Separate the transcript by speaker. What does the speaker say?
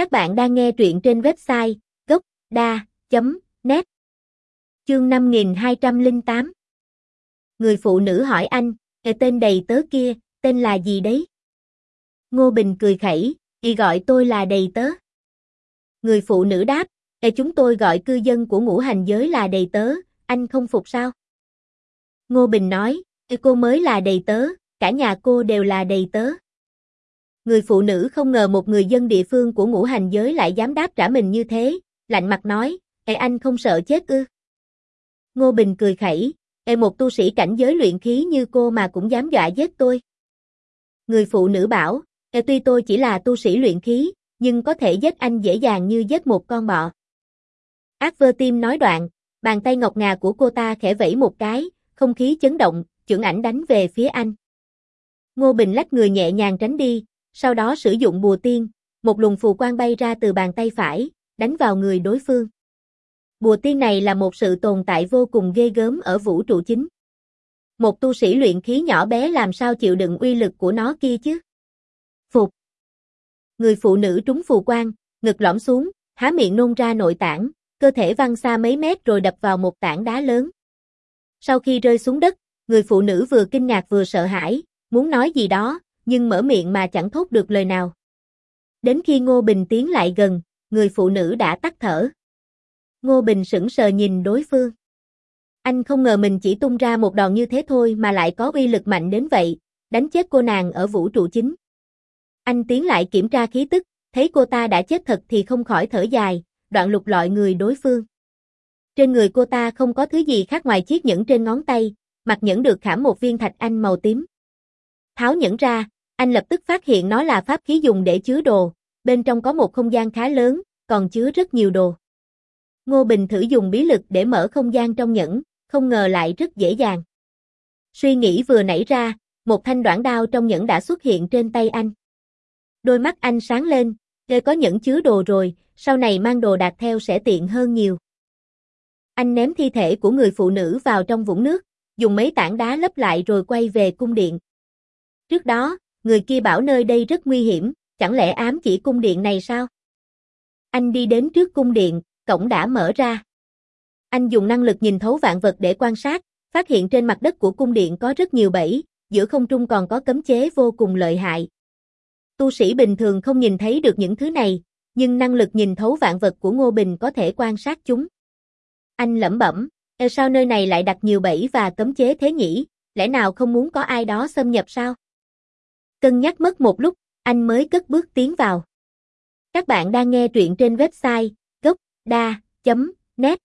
Speaker 1: Các bạn đang nghe truyện trên website gocda.net Chương 5208 Người phụ nữ hỏi anh, cái tên đầy tớ kia, tên là gì đấy? Ngô Bình cười khẩy, y gọi tôi là đầy tớ. Người phụ nữ đáp, để chúng tôi gọi cư dân của ngũ hành giới là đầy tớ, anh không phục sao? Ngô Bình nói, cô mới là đầy tớ, cả nhà cô đều là đầy tớ. Người phụ nữ không ngờ một người dân địa phương của ngũ hành giới lại dám đáp trả mình như thế, lạnh mặt nói, Ê anh không sợ chết ư? Ngô Bình cười khẩy, Ê một tu sĩ cảnh giới luyện khí như cô mà cũng dám dọa giết tôi. Người phụ nữ bảo, Ê tuy tôi chỉ là tu sĩ luyện khí, nhưng có thể giết anh dễ dàng như giết một con bọ. Ác vơ tim nói đoạn, bàn tay ngọc ngà của cô ta khẽ vẫy một cái, không khí chấn động, trưởng ảnh đánh về phía anh. Ngô Bình lách người nhẹ nhàng tránh đi, sau đó sử dụng bùa tiên, một luồng phù quang bay ra từ bàn tay phải, đánh vào người đối phương. Bùa tiên này là một sự tồn tại vô cùng ghê gớm ở vũ trụ chính. Một tu sĩ luyện khí nhỏ bé làm sao chịu đựng uy lực của nó kia chứ? Phục. Người phụ nữ trúng phù quang, ngực lõm xuống, há miệng nôn ra nội tảng, cơ thể văng xa mấy mét rồi đập vào một tảng đá lớn. Sau khi rơi xuống đất, người phụ nữ vừa kinh ngạc vừa sợ hãi, muốn nói gì đó, nhưng mở miệng mà chẳng thốt được lời nào. Đến khi Ngô Bình tiến lại gần, người phụ nữ đã tắt thở. Ngô Bình sững sờ nhìn đối phương. Anh không ngờ mình chỉ tung ra một đòn như thế thôi mà lại có uy lực mạnh đến vậy, đánh chết cô nàng ở vũ trụ chính. Anh tiến lại kiểm tra khí tức, thấy cô ta đã chết thật thì không khỏi thở dài, đoạn lục lọi người đối phương. Trên người cô ta không có thứ gì khác ngoài chiếc nhẫn trên ngón tay, mặt nhẫn được khảm một viên thạch anh màu tím. Tháo nhẫn ra, anh lập tức phát hiện nó là pháp khí dùng để chứa đồ, bên trong có một không gian khá lớn, còn chứa rất nhiều đồ. Ngô Bình thử dùng bí lực để mở không gian trong nhẫn, không ngờ lại rất dễ dàng. Suy nghĩ vừa nảy ra, một thanh đoạn đao trong nhẫn đã xuất hiện trên tay anh. Đôi mắt anh sáng lên, nơi có nhẫn chứa đồ rồi, sau này mang đồ đạc theo sẽ tiện hơn nhiều. Anh ném thi thể của người phụ nữ vào trong vũng nước, dùng mấy tảng đá lấp lại rồi quay về cung điện. Trước đó, người kia bảo nơi đây rất nguy hiểm, chẳng lẽ ám chỉ cung điện này sao? Anh đi đến trước cung điện, cổng đã mở ra. Anh dùng năng lực nhìn thấu vạn vật để quan sát, phát hiện trên mặt đất của cung điện có rất nhiều bẫy, giữa không trung còn có cấm chế vô cùng lợi hại. Tu sĩ bình thường không nhìn thấy được những thứ này, nhưng năng lực nhìn thấu vạn vật của Ngô Bình có thể quan sát chúng. Anh lẩm bẩm, sao nơi này lại đặt nhiều bẫy và cấm chế thế nhỉ, lẽ nào không muốn có ai đó xâm nhập sao? Cân nhắc mất một lúc, anh mới cất bước tiến vào. Các bạn đang nghe truyện trên website gocda.net